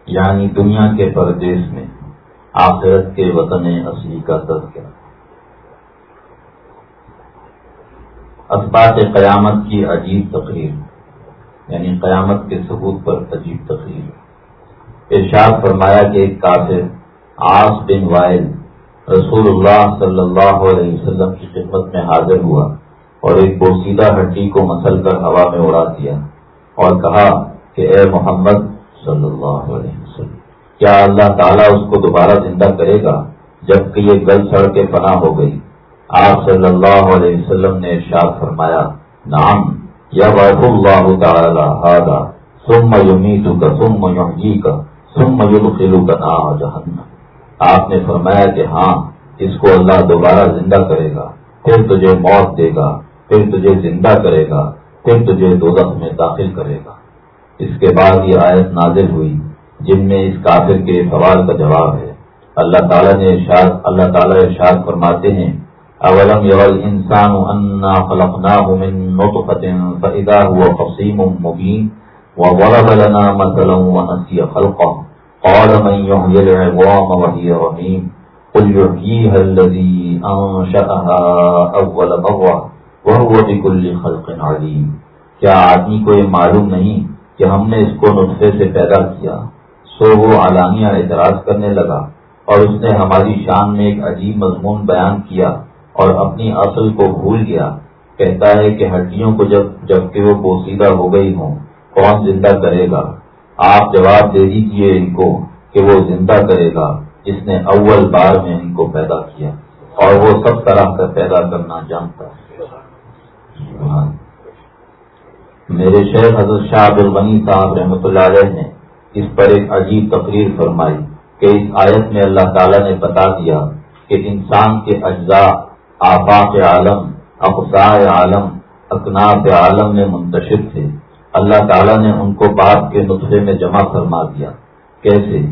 A: یعنی دنیا کے پردیش میں آخرت کے وطن اصلی کا تذکرہ۔ اسبات قیامت کی عجیب تقریر یعنی قیامت کے ثبوت پر عجیب تقریر۔ ارشاد فرمایا کہ ایک کافر آس بن وائل، رسول اللہ صلی اللہ علیہ وسلم کی خدمت میں حاضر ہوا اور ایک بوسیدہ ہڈی کو مسل کر ہوا میں اڑا دیا۔ اور کہا کہ اے محمد صلی اللہ علیہ وسلم، کیا اللہ تعالیٰ اس کو دوبارہ زندہ کرے گا جبکہ یہ گل سڑ کے پناہ ہو گئی؟ آپ صلی اللہ علیہ وسلم نے ارشاد فرمایا نام یا وحب اللہ تعالیٰ سم یمیتو کا سم یحجی کا سم یدخلو کا نا جہنم۔ آپ نے فرمایا کہ ہاں اس کو اللہ دوبارہ زندہ کرے گا، پھر تجھے موت دے گا، پھر تجھے زندہ کرے گا۔ پھر تجھے دو میں داخل کرے گا۔ اس کے بعد یہ آیت نازل ہوئی، جن میں اس کافر کے سوال کا جواب ہے۔ اللہ تعالیٰ نے ارشاد، اللہ تعالیٰ ارشاد فرماتے ہیں، اولم یول انسان انا فلقناه من فاذا هو خصيم مبين وضرب لنا مثلا ونسي خلقه۔ قال من يحيي العظام وهي رميم۔ قل يحييها الذي اول وہ بھی کل خلق علیم۔ کیا آدمی کو یہ معلوم نہیں کہ ہم نے اس کو نسخے سے پیدا کیا؟ سو وہ علانیہ اعتراض کرنے لگا اور اس نے ہماری شان میں ایک عجیب مضمون بیان کیا اور اپنی اصل کو بھول گیا۔ کہتا ہے کہ ہڈیوں کو جب جبکہ وہ بوسیدہ ہو گئی ہوں، کون زندہ کرے گا؟ آپ جواب دے دیجیے ان کو کہ وہ زندہ کرے گا، جس نے اول بار میں ان کو پیدا کیا اور وہ سب طرح کا پیدا کرنا جانتا ہے۔ میرے شیخ حضرت شاہ عبد الغنی صاحب رحمۃ اللہ علیہ نے اس پر ایک عجیب تقریر فرمائی کہ اس آیت میں اللہ تعالیٰ نے بتا دیا کہ انسان کے اجزاء، آفاق عالم اقساء عالم، اکناف عالم میں منتشر تھے۔ اللہ تعالیٰ نے ان کو باپ کے نسخے میں جمع فرما دیا۔ کیسے؟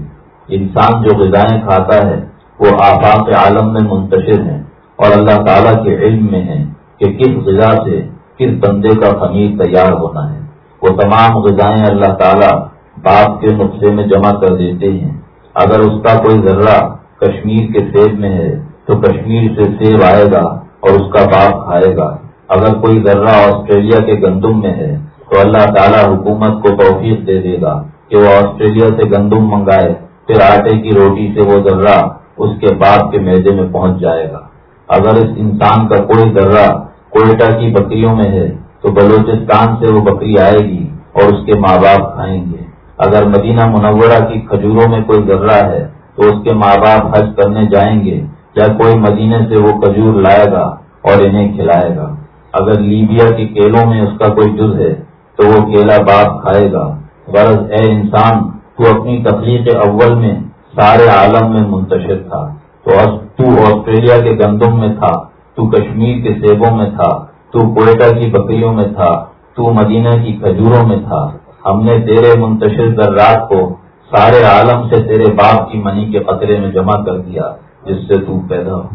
A: انسان جو غذائیں کھاتا ہے، وہ آفاق عالم میں منتشر ہیں اور اللہ تعالیٰ کے علم میں ہیں۔ کہ کس غذا سے کس بندے کا خمیر تیار ہونا ہے۔ وہ تمام غذائیں اللہ تعالیٰ باپ کے نقصے میں جمع کر دیتے ہیں۔ اگر اس کا کوئی ذرہ کشمیر کے سیب میں ہے تو کشمیر سے سیب آئے گا اور اس کا باپ کھائے گا۔ اگر کوئی ذرہ آسٹریلیا کے گندم میں ہے تو اللہ تعالیٰ حکومت کو توفیق دے دے گا کہ وہ آسٹریلیا سے گندم منگائے، پھر آٹے کی روٹی سے وہ ذرہ اس کے باپ کے میدے میں پہنچ جائے گا۔ اگر اس انسان کا کوئی ذرہ کوئٹہ کی بکریوں میں ہے تو بلوچستان سے وہ بکری آئے گی اور اس کے ماں باپ کھائیں گے۔ اگر مدینہ منورہ کی کھجوروں میں کوئی ذرہ ہے تو اس کے ماں باپ حج کرنے جائیں گے یا کوئی مدینے سے وہ کھجور لائے گا اور انہیں کھلائے گا۔ اگر لیبیا کی کیلوں میں اس کا کوئی جز ہے تو وہ کیلا باپ کھائے گا۔ غرض اے انسان، تو اپنی تخلیق اول میں سارے عالم میں منتشر تھا۔ تو تو آسٹریلیا کے گندم میں تھا۔ تو کشمیر کے سیبوں میں تھا، تو کوئٹہ کی بکریوں میں تھا، تو مدینہ کی کھجوروں میں تھا۔ ہم نے تیرے منتشر ذرات کو سارے عالم سے تیرے باپ کی منی کے قطرے میں جمع کر دیا، جس سے تو پیدا ہو۔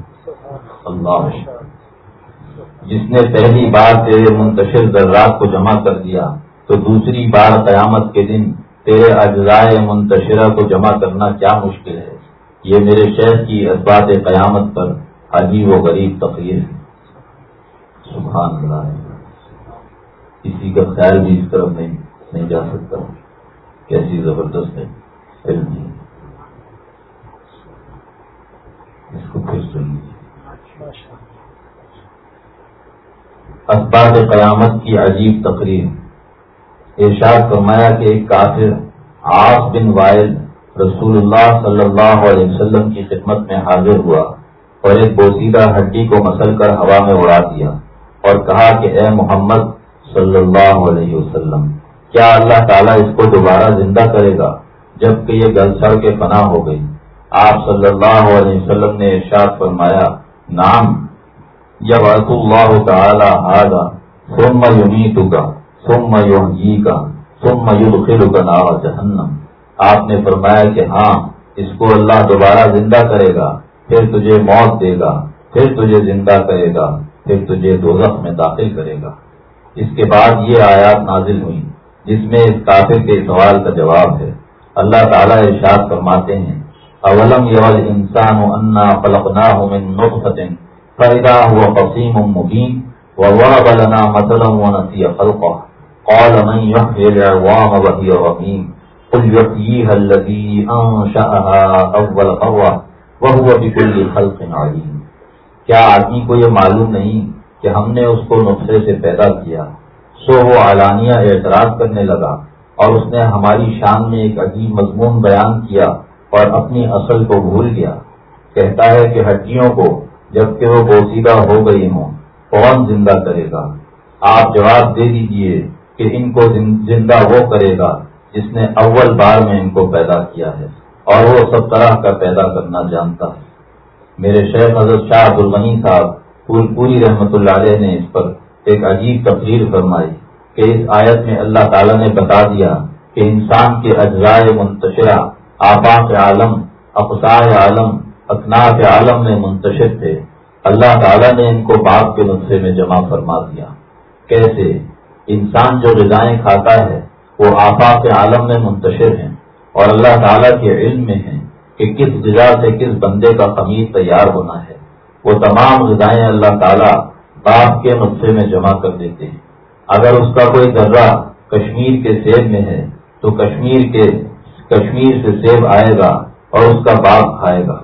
A: اللہ جس نے پہلی بار تیرے منتشر ذرات کو جمع کر دیا، تو دوسری بار قیامت کے دن تیرے اجزائے منتشرہ کو جمع کرنا کیا مشکل ہے؟ یہ میرے شہر کی اسبات قیامت پر عجیب و غریب تقریر سبحان اللہ۔ کسی کا خیال بھی اس طرف نہیں نہیں جا سکتا۔ کیسی زبردست ہے۔ علم اس کو پھر سن اسبات قیامت کی عجیب تقریر۔ ارشاد فرمایا کہ ایک کافر آس بن وائل رسول اللہ صلی اللہ علیہ وسلم کی خدمت میں حاضر ہوا۔ اور ایک بوسیدہ ہڈی کو مسل کر ہوا میں اڑا دیا اور کہا کہ اے محمد صلی اللہ علیہ وسلم، کیا اللہ تعالیٰ اس کو دوبارہ زندہ کرے گا جبکہ یہ گل سڑ کے فنا ہو گئی؟ آپ صلی اللہ علیہ وسلم نے ارشاد فرمایا نام یا رس اللہ تعالیٰ آگا سوم یمیت کا سم جی کا سم میل کا ناوا جہنم۔ آپ نے فرمایا کہ ہاں اس کو اللہ دوبارہ زندہ کرے گا۔ پھر تجھے موت دے گا، پھر تجھے زندہ کرے گا، پھر تجھے دوزخ میں داخل کرے گا۔ اس کے بعد یہ آیات نازل ہوئی جس میں اس کافر کے سوال کا جواب ہے۔ اللہ تعالیٰ ارشاد فرماتے ہیں، اولم یول انسان و انا فلق نہ فریدا ہوا قسیم مبین و بلنا مطلم و نسی قال من يحيي العظام وهي رميم، قل يحييها الذي انشأها اول مرة۔ وهو بكل خلق عليم کیا آدمی کو یہ معلوم نہیں کہ ہم نے اس کو نسخے سے پیدا کیا؟ سو وہ اعلانیہ اعتراض کرنے لگا اور اس نے ہماری شان میں ایک عجیب مضمون بیان کیا اور اپنی اصل کو بھول گیا۔ کہتا ہے کہ ہڈیوں کو، جبکہ وہ بوسیدہ ہو گئی ہوں، کون زندہ کرے گا؟ آپ جواب دے دیجیے کہ ان کو زندہ وہ کرے گا جس نے اول بار میں ان کو پیدا کیا ہے۔ اور وہ سب طرح کا پیدا کرنا جانتا ہے۔ میرے شیخ حضرت شاہ عبد الغنی صاحب پور پوری رحمت اللہ علیہ نے اس پر ایک عجیب تفریح فرمائی کہ اس آیت میں اللہ تعالیٰ نے بتا دیا کہ انسان کے اجزائے منتشرہ آباق عالم افسائے عالم، اکناف عالم میں منتشر تھے۔ اللہ تعالیٰ نے ان کو باپ کے نسخے میں جمع فرما دیا۔ کیسے؟ انسان جو غذائیں کھاتا ہے، وہ آفاق عالم میں منتشر ہیں۔ اور اللہ تعالیٰ کے علم میں ہیں کہ کس غذا سے کس بندے کا خمیر تیار ہونا ہے۔ وہ تمام غذائیں اللہ تعالیٰ باپ کے نسخے میں جمع کر دیتے ہیں۔ اگر اس کا کوئی ذرہ کشمیر کے سیب میں ہے تو کشمیر کے کشمیر سے سیب آئے گا اور اس کا باپ کھائے گا۔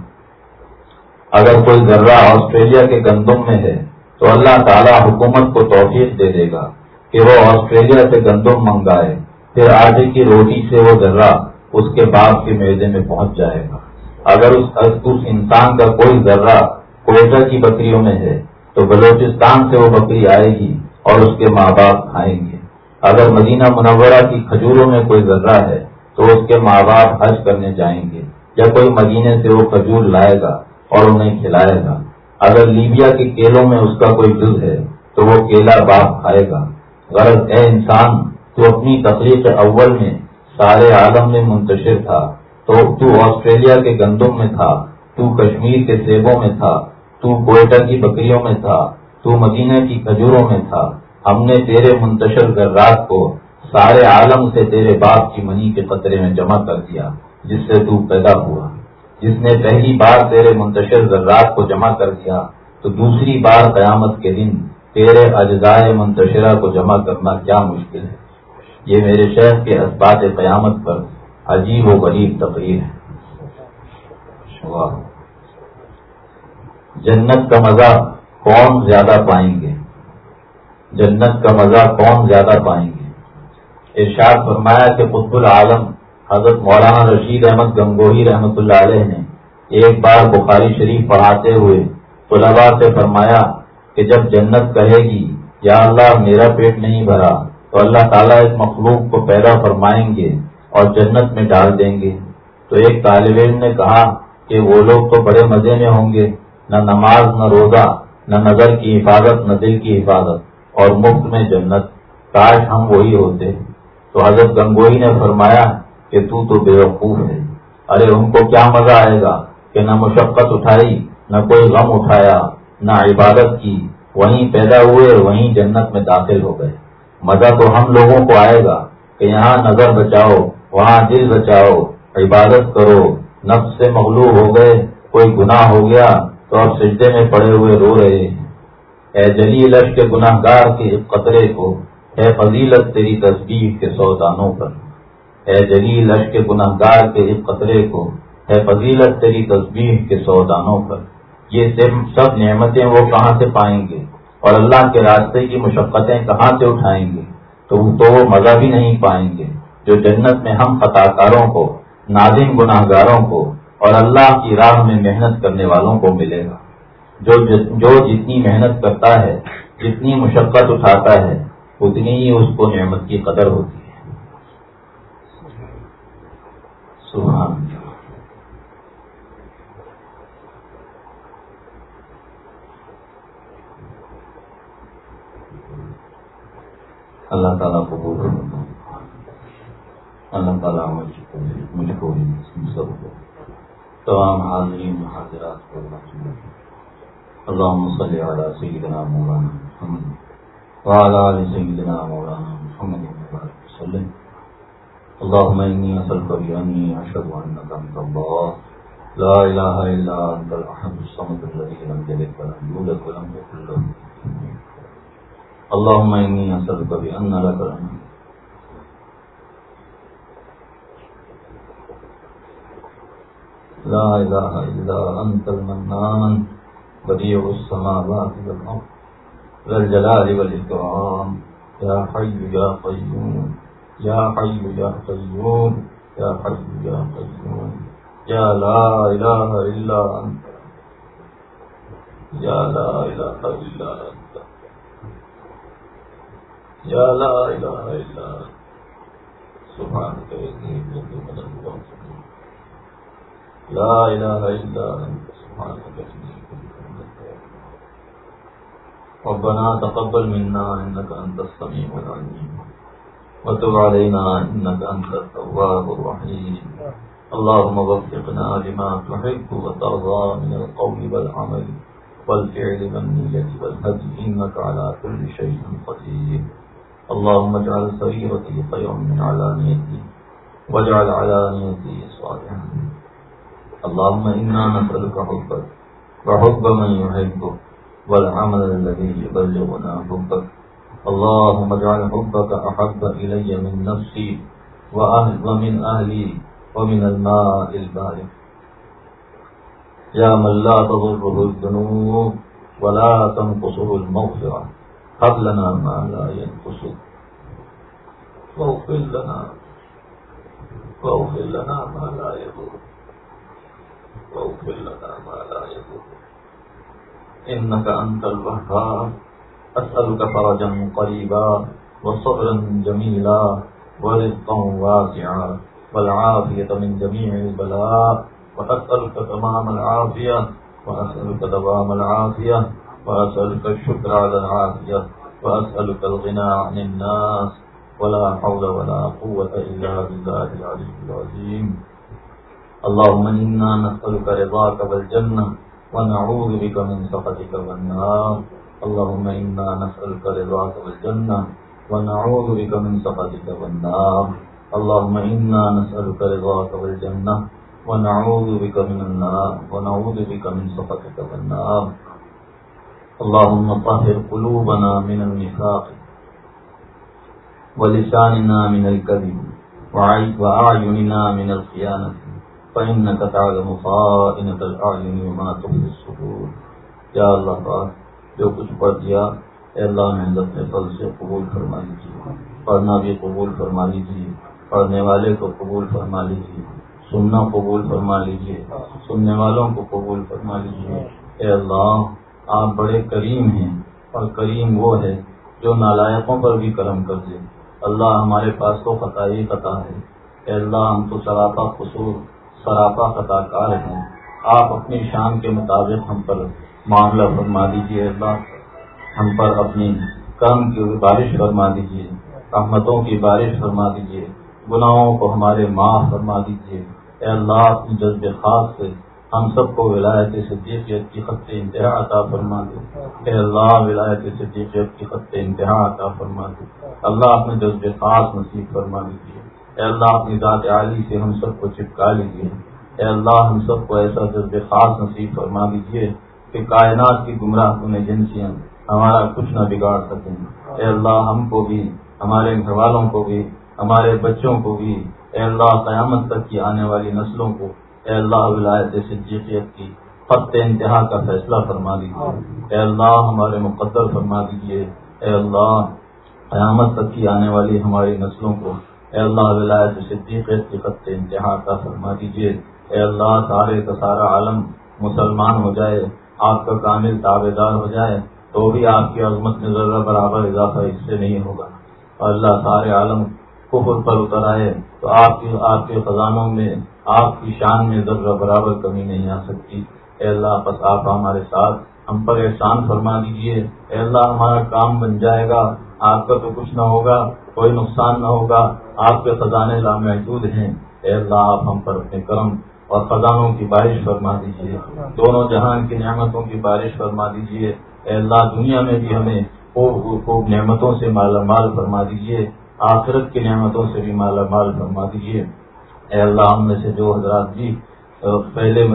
A: اگر کوئی ذرہ آسٹریلیا کے گندم میں ہے تو اللہ تعالیٰ حکومت کو توفیق دے دے گا کہ وہ آسٹریلیا سے گندم منگائے، پھر آٹے کی روٹی سے وہ ذرہ اس کے باپ کے میدے میں پہنچ جائے گا۔ اگر اس اس انسان کا کوئی ذرہ کوئٹہ کی بکریوں میں ہے، تو بلوچستان سے وہ بکری آئے گی اور اس کے ماں باپ کھائیں گے۔ اگر مدینہ منورہ کی کھجوروں میں کوئی ذرہ ہے، تو اس کے ماں باپ حج کرنے جائیں گے۔ یا کوئی مدینے سے وہ کھجور لائے گا اور انہیں کھلائے گا۔ اگر لیبیا کے کیلوں میں اس کا کوئی جز ہے، تو وہ کیلا باپ کھائے گا۔ غرض اے انسان، تو اپنی تقریب اول میں سارے عالم میں منتشر تھا۔ تو تو آسٹریلیا کے گندم میں تھا، تو کشمیر کے سیبوں میں تھا، تو کوئٹہ کی بکریوں میں تھا، تو مدینہ کی کھجوروں میں تھا۔ ہم نے تیرے منتشر ذرات کو سارے عالم سے تیرے باپ کی منی کے قطرے میں جمع کر دیا، جس سے تو پیدا ہوا۔ جس نے پہلی بار تیرے منتشر ذرات کو جمع کر دیا، تو دوسری بار قیامت کے دن تیرے اجزائے منتشرہ کو جمع کرنا کیا مشکل ہے؟ یہ میرے شہر کے اسبات قیامت پر عجیب و غریب تقریر ہے۔ جنت کا مزہ کون زیادہ پائیں گے؟ جنت کا مزہ کون زیادہ پائیں گے؟ ارشاد فرمایا کہ قطب العالم حضرت مولانا رشید احمد گنگوہی رحمت اللہ علیہ نے ایک بار بخاری شریف پڑھاتے ہوئے طلبا سے فرمایا کہ جب جنت کہے گی، یا اللہ میرا پیٹ نہیں بھرا تو اللہ تعالیٰ اس مخلوق کو پیدا فرمائیں گے اور جنت میں ڈال دیں گے۔ تو ایک طالب علم نے کہا کہ وہ لوگ تو بڑے مزے میں ہوں گے، نہ نماز، نہ روزہ، نہ نظر کی حفاظت، نہ دل کی حفاظت، اور مفت میں جنت۔ کاش ہم وہی ہوتے تو حضرت گنگوئی نے فرمایا کہ تو تو بے وقوف ہے۔ ارے، ان کو کیا مزہ آئے گا کہ نہ مشقت اٹھائی، نہ کوئی غم اٹھایا، نہ عبادت کی، وہیں پیدا ہوئے، وہیں جنت میں داخل ہو گئے۔ مزہ تو ہم لوگوں کو آئے گا کہ یہاں نظر بچاؤ، وہاں دل بچاؤ، عبادت کرو، نفس سے مغلوب ہو گئے، کوئی گناہ ہو گیا تو اب سجدے میں پڑے ہوئے رو رہے ہیں۔ اے جلی لش کے گناہ گار کے قطرے کو، اے فضیلت تیری تصویر کے سودانوں پر۔ اے جلی لش کے گناہ گار کے اس قطرے کو ہے فضیلت تیری تصویر کے سودانوں پر۔ یہ سب نعمتیں وہ کہاں سے پائیں گے؟ اور اللہ کے راستے کی مشقتیں کہاں سے اٹھائیں گے؟ تو وہ مزہ بھی نہیں پائیں گے۔ جو جنت میں ہم خطا کاروں کو، نازم گناہ گاروں کو اور اللہ کی راہ میں محنت کرنے والوں کو ملے گا۔ جو جو جتنی محنت کرتا ہے، جتنی مشقت اٹھاتا ہے، اتنی ہی اس کو نعمت کی قدر ہوتی ہے۔ سبحان اللہ تعالیٰ کو بول رہا اللہ تعالیٰ مجھ کو مجھ کو سب کو۔ تمام حاضرین، حاضرات کو اللہ صلی علی سیدنا مولانا محمد وعلى آل سيدنا مولانا محمد وسلم۔ اللهم إني أسألك بأني أشهد أنك أنت الله لا إله إلا أنت الأحد الصمد الذي لم يلد ولم يولد ولم يكن له اللهم إني أسألك بأن لك الحمد. لا إله إلا أنت المنان، بديع السماوات والأرض، ذا الجلال والإكرام. يا حي يا قيوم، يا حي يا قيوم، يا حي يا قيوم. يا لا إله إلا أنت، يا لا إله إلا أنت. یا لا الہ الا سبحان لا الہ الا سبحان ربنا تقبل منا انك انت السميع العليم وتب علينا انك انت التواب الرحيم اللهم وفقنا لما تحب وترضى من القول والعمل والفعل والنية والهدي إنك على كل شيء قدير اللهم اجعل سريرتي خيرا من علانيتي واجعل علانيتي صالحا. اللهم إنا نسألك حبك، وحب من يحبك، والعمل الذي يبلغنا حبك. اللهم اجعل حبك أحب إلي من نفسي وأهل، ومن أهلي ومن الماء البارد. يا من لا تضره الذنوب ولا تنقصه المغفرة. هب لنا ما لا ينقص واغفر لنا واغفر لنا ما لا يضر واغفر لنا ما لا يضر إنك أنت الوهاب. أسألك فرجا قريبا وصبرا جميلا ورزقا واسعا والعافية من جميع البلاء. وأسألك تمام العافية. وأسألك دوام العافية. وأسألك الشكر على العافية، وأسألك الغنى عن الناس، ولا حول ولا قوة إلا بالله العلي العظيم. اللهم إنا نسألك رضاك والجنة، ونعوذ بك من سخطك والنار. اللهم إنا نسألك رضاك والجنة، ونعوذ بك من سخطك والنار. اللهم إنا نسألك رضاك والجنة، ونعوذ بك من النار، ونعوذ بك من سخطك والنار. اللهم طهر قلوبنا من النفاق ولساننا من الكذب وأعيننا من الخيانة فإنك تعلم خائنة الأعين وما تخفي الصدور. یا اللہ پاک، جو کچھ پڑھ دیا، اے اللہ محنت فل سے قبول فرما لیجیے۔ پڑھنا بھی قبول فرما لیجیے۔ پڑھنے والے کو قبول فرما لیجیے۔ سننا قبول فرما لیجیے۔ سننے والوں کو قبول فرما لیجیے۔ اے اللہ آپ بڑے کریم ہیں اور کریم وہ ہے جو نالائقوں پر بھی کرم کر دے۔ اللہ ہمارے پاس تو خطا ہی خطا ہے۔ اے اللہ، ہم تو سراپا قصور، سراپا خطا کار ہیں۔ آپ اپنی شان کے مطابق ہم پر معاملہ فرما دیجیے اللہ، ہم پر اپنی کرم کی بارش فرما دیجیے رحمتوں کی بارش فرما دیجیے گناہوں کو ہمارے معاف فرما دیجیے اے اللہ، اپنی جذب خاص سے ہم سب کو ولایت صدیقیت کی خط انتہا عطا فرما دے۔ اے اللہ، ولایت صدیقیت کی خط انتہا عطا فرما دے۔ اللہ اپنے جذب خاص نصیب فرما دیجیے۔ اے اللہ، اپنی ذات عالی سے ہم سب کو چپکا لیجیے۔ اے اللہ، ہم سب کو ایسا جذب خاص نصیب فرما دیجیے کہ کائنات کی گمراہ کن ایجنسیاں ہمارا کچھ نہ بگاڑ سکیں۔ اے اللہ، ہم کو بھی، ہمارے گھر والوں کو بھی، ہمارے بچوں کو بھی، اے اللہ، قیامت تک کی آنے والی نسلوں کو اے اللہ ولایت صدیقیت کی خط انتہا کا فیصلہ فرما دیجیے اے اللہ ہمارے مقدر فرما دیجیے اے اللہ، قیامت تک کی آنے والی ہماری نسلوں کو اے اللہ ولایت صدیقیت کی خط انتہا کا فرما دیجیے اے اللہ، سارے کا سارا عالم مسلمان ہو جائے، آپ کا کامل تابے دار ہو جائے، تو بھی آپ کی عظمت میں ذرا برابر اضافہ اس سے نہیں ہوگا۔ اور اللہ، سارے عالم کفر پر اتر آئے، تو آپ کی، آپ کے خزانوں میں آپ کی شان میں ذرہ برابر کمی نہیں آ سکتی۔ اے اللہ، بس آپ ہمارے ساتھ۔ ہم پر احسان فرما دیجیے اے اللہ، ہمارا کام بن جائے گا۔ آپ کا تو کچھ نہ ہوگا، کوئی نقصان نہ ہوگا۔ آپ کے خزانے لامحدود ہیں۔ اے اللہ، آپ ہم پر اپنے کرم اور خزانوں کی بارش فرما دیجیے دونوں جہان کی نعمتوں کی بارش فرما دیجیے اے اللہ، دنیا میں بھی ہمیں خوب خوب نعمتوں سے مالا مال فرما دیجیے آخرت کی نعمتوں سے بھی مالا مال فرما دیجیے اے اللہ، ہم میں سے جو حضرات جی پہلے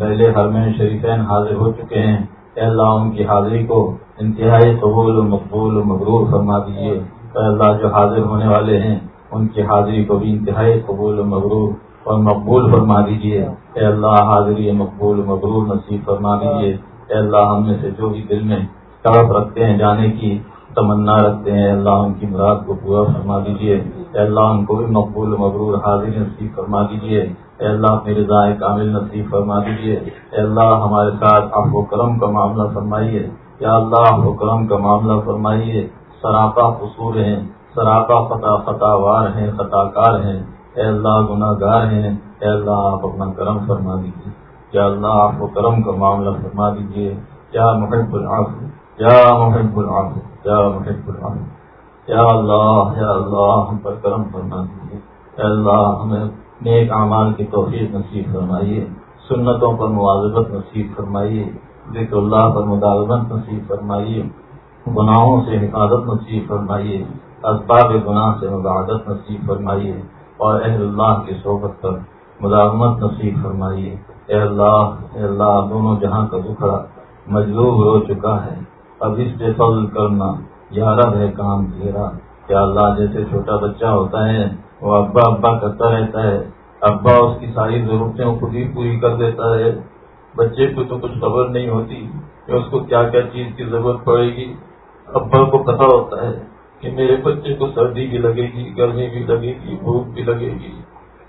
A: پہلے حرمین شریفین حاضر ہو چکے ہیں، اے اللہ، ان کی حاضری کو انتہائی قبول و مقبول و مغرور فرما دیجیے اے اللہ، جو حاضر ہونے والے ہیں، ان کی حاضری کو بھی انتہائی قبول و مغرور اور مقبول فرما دیجیے اے اللہ، حاضری مقبول مغرور نصیب فرما دیجیے اے اللہ، ہم میں سے جو بھی دل میں طرف رکھتے ہیں جانے کی، تمنا رکھتے ہیں اللہ، ان کی مراد کو پورا فرما دیجیے اے اللہ ان کو بھی مقبول مغرور حاضر نصیب فرما دیجیے اے اللہ اپنی رضا کامل نصیب فرما دیجیے اے اللہ ہمارے ساتھ آپ کو کرم کا معاملہ فرمائیے۔ یا اللہ آپ کو کرم کا معاملہ فرمائیے۔ سراپا قصور ہیں، سراپا خطا خطا وار ہیں خطا کار ہیں۔ اے اللہ گناہ گار ہیں۔ اے اللہ آپ اپنا کرم فرما دیجیے یا اللہ آپ کو کرم کا معاملہ فرما دیجیے کیا محب العفو، یا محب العفو، یا محب العفو۔ یا اللہ یا اللہ، ہم پر کرم فرما دیجیے اے اللہ، ہمیں نیک اعمال کی توفیق نصیب فرمائیے، سنتوں پر مواظبت نصیب فرمائیے، ذکر اللہ پر مداوت نصیب فرمائیے، گناہوں سے حفاظت نصیب فرمائیے، اسباب گناہ سے مداحت نصیب فرمائیے، اور اہل اللہ کی صحبت پر مداومت نصیب فرمائیے۔ اے اللہ اے اللہ، دونوں جہاں کا دکھڑا مجلوب ہو چکا ہے، اب اس پہ فضل کرنا۔ یارب ہے کام تیرا کیا اللہ، جیسے چھوٹا بچہ ہوتا ہے، وہ ابا ابا کرتا رہتا ہے۔ ابا اس کی ساری ضرورتیں خود ہی پوری کر دیتا ہے۔ بچے کو تو کچھ خبر نہیں ہوتی کہ اس کو کیا کیا چیز کی ضرورت پڑے گی۔ ابا کو پتا ہوتا ہے کہ میرے بچے کو سردی بھی لگے گی، گرمی بھی لگے گی، بھوک بھی لگے گی۔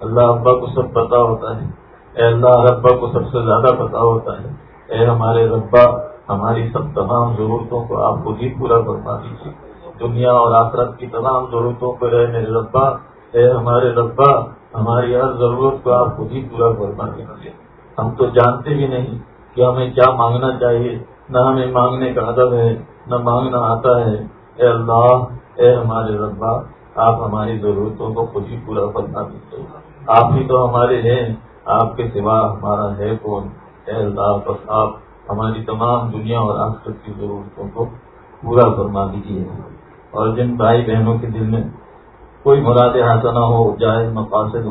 A: اللہ ابا کو سب پتا ہوتا ہے۔ اے اللہ ربا کو سب سے زیادہ پتا ہوتا ہے۔ اے ہمارے ربا ہماری سب تمام ضرورتوں کو آپ خود ہی جی پورا کروا دیجیے۔ دنیا اور آخرت کی تمام ضرورتوں کو رہے میرے ربا، اے ہمارے ربا، ہماری ہر ضرورت کو آپ خود ہی جی پورا کروا دیجیے۔ ہم تو جانتے بھی نہیں کہ ہمیں کیا مانگنا چاہیے۔ نہ ہمیں مانگنے کا ادب ہے، نہ مانگنا آتا ہے۔ اے اللہ، اے ہمارے ربا، آپ ہماری ضرورتوں کو خود ہی پورا کرنا دیجیے۔ آپ ہی تو ہمارے ہیں، آپ کے سوا ہمارا ہے کون؟ اے اللہ، بس آپ ہماری تمام دنیا اور آخرت کی ضرورتوں کو پورا فرما دیجیے اور جن بھائی بہنوں کے دل میں کوئی مراد حاصل نہ ہو جائے مقاصد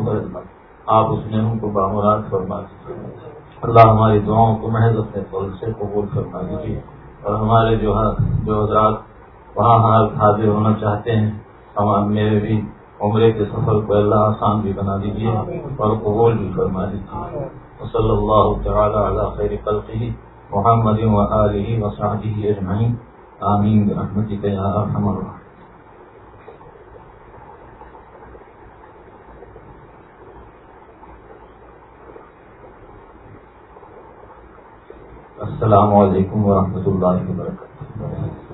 A: آپ اس میں ان کو بامراد فرما دیجیے اللہ ہماری دعاؤں کو محض اپنے فل سے قبول فرما دیجیے اور ہمارے جو ہاں، جو حضرات وہاں ہاں حاضر ہونا چاہتے ہیں، ہم میرے بھی عمرے کے سفر کو اللہ آسان بھی بنا دیجیے اور قبول بھی فرما دیجیے صلی اللہ تعالیٰ خیر قلقی محمد و وآله وصحبه اجمعین۔ آمین برحمتك يا ارحم الراحمین۔ السلام علیکم ورحمۃ اللہ وبرکاتہ۔